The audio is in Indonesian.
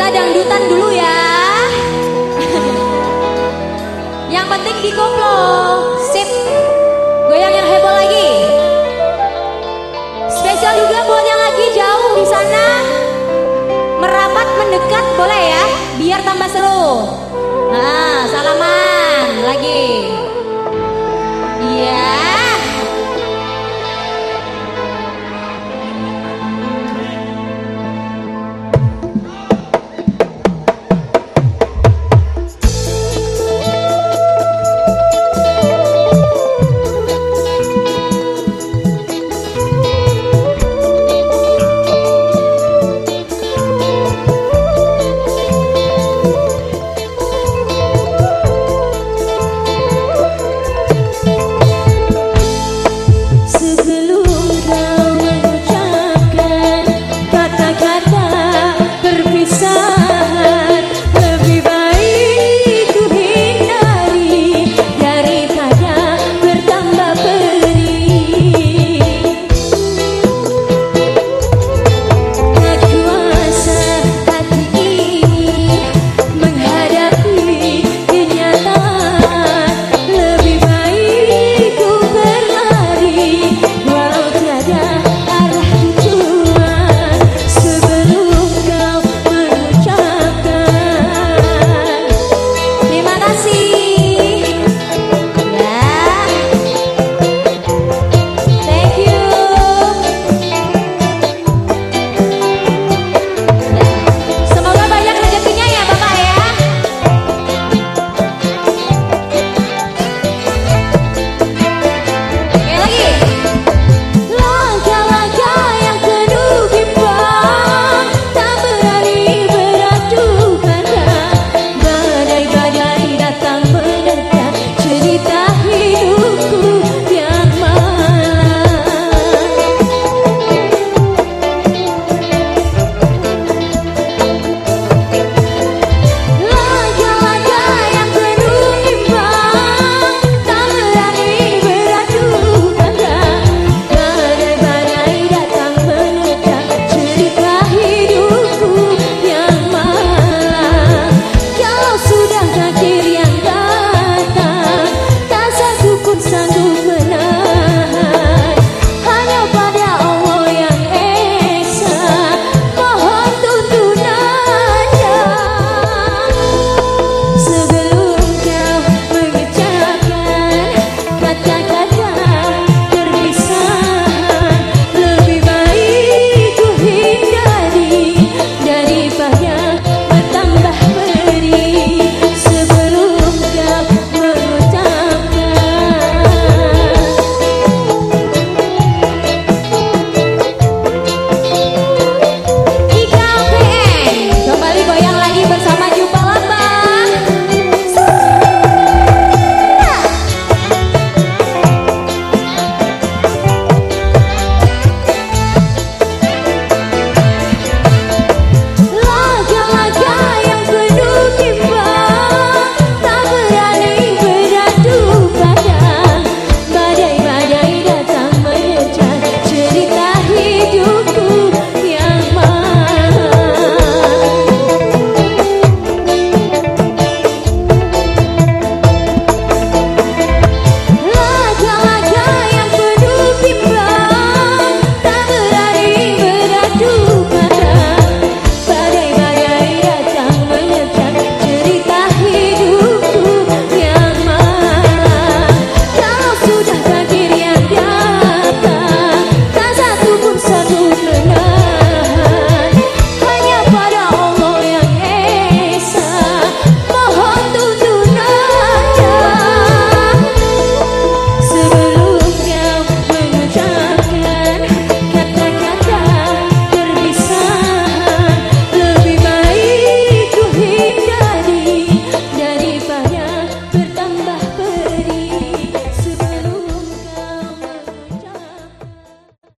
Kita dangdutan dulu ya. Yang penting di koplo. Sip. Goyang yang heboh lagi. Spesial juga buat yang lagi jauh di sana. Merapat mendekat boleh ya, biar tambah seru. Nah, salaman lagi.